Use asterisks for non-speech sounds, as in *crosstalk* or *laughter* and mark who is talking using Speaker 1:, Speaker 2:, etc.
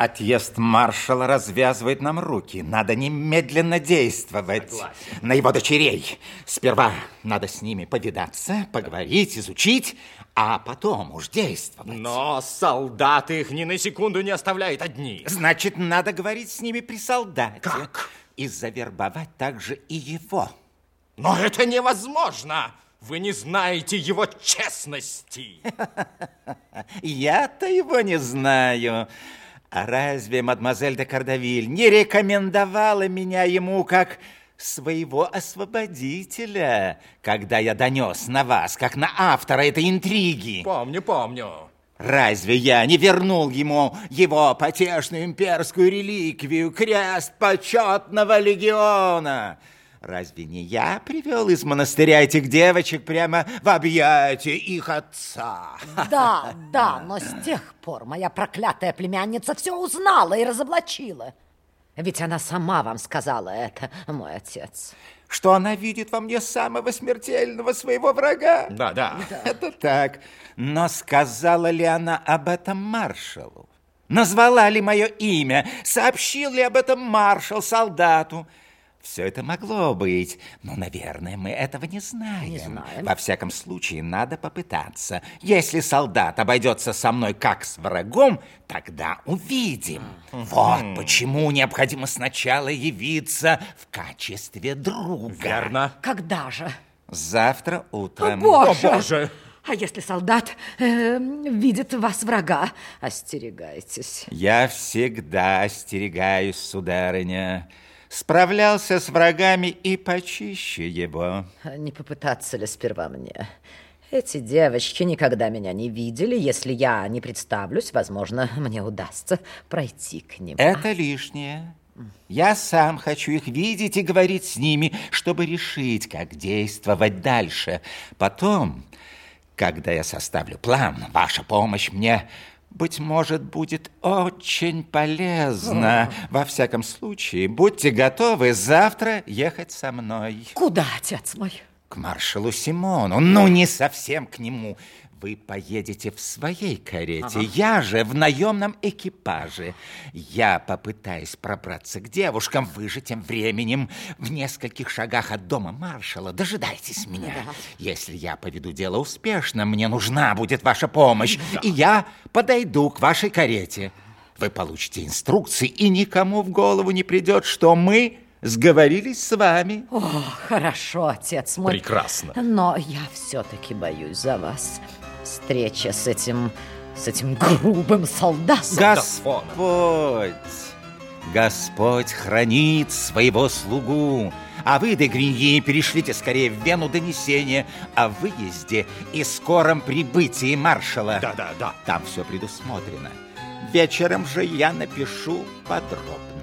Speaker 1: Отъезд маршала развязывает нам руки. Надо немедленно действовать Согласен. на его дочерей. Сперва надо с ними повидаться, поговорить, изучить, а потом уж действовать.
Speaker 2: Но солдаты их ни на секунду не оставляют одни.
Speaker 1: Значит, надо говорить с ними при солдате.
Speaker 2: Как?
Speaker 1: И завербовать также и его.
Speaker 2: Но это невозможно. Вы не знаете его честности. *laughs*
Speaker 1: Я-то его не знаю. А разве мадемуазель де Кардавиль не рекомендовала меня ему как своего освободителя, когда я донес на вас, как на автора этой интриги?
Speaker 2: Помню, помню.
Speaker 1: Разве я не вернул ему его потешную имперскую реликвию, крест почетного легиона? Разве не я привел из монастыря этих девочек прямо в объятия их отца? *laughs*
Speaker 3: Да, да, но с тех пор моя проклятая племянница все узнала и разоблачила. Ведь она сама вам сказала это, мой отец.
Speaker 1: Что она видит во мне самого смертельного своего врага?
Speaker 2: Да, да.
Speaker 1: Это так. Но сказала ли она об этом маршалу? Назвала ли мое имя? Сообщил ли об этом маршал солдату? Все это могло быть, но, наверное, мы этого не знаем.
Speaker 3: Не знаем.
Speaker 1: Во всяком случае, надо попытаться. Если солдат обойдется со мной как с врагом, тогда увидим. Вот почему необходимо сначала явиться в качестве друга.
Speaker 2: Верно.
Speaker 3: Когда же?
Speaker 1: Завтра утром.
Speaker 3: О, Боже!
Speaker 2: О, Боже!
Speaker 3: А если солдат э, видит вас врага, остерегайтесь.
Speaker 1: Я всегда остерегаюсь, сударыня справлялся с врагами и почище его.
Speaker 3: Не попытаться ли сперва мне? Эти девочки никогда меня не видели. Если я не представлюсь, возможно, мне удастся пройти к ним.
Speaker 1: Это лишнее. Я сам хочу их видеть и говорить с ними, чтобы решить, как действовать дальше. Потом, когда я составлю план, ваша помощь мне быть может, будет очень полезно. Во всяком случае, будьте готовы завтра ехать со мной.
Speaker 3: Куда, отец мой?
Speaker 1: К маршалу Симону. Ну, не совсем к нему. Вы поедете в своей карете, ага. я же в наемном экипаже. Я попытаюсь пробраться к девушкам, вы же тем временем в нескольких шагах от дома маршала. Дожидайтесь меня. Да. Если я поведу дело успешно, мне нужна будет ваша помощь, да. и я подойду к вашей карете. Вы получите инструкции, и никому в голову не придет, что мы сговорились с вами.
Speaker 3: О, хорошо, отец мой.
Speaker 2: Прекрасно.
Speaker 3: Но я все-таки боюсь за вас встреча с этим... с этим грубым солдатом.
Speaker 1: Господь! Господь хранит своего слугу. А вы, де Гриньи, перешлите скорее в Вену донесение о выезде и скором прибытии маршала.
Speaker 2: Да, да, да.
Speaker 1: Там все предусмотрено. Вечером же я напишу подробно.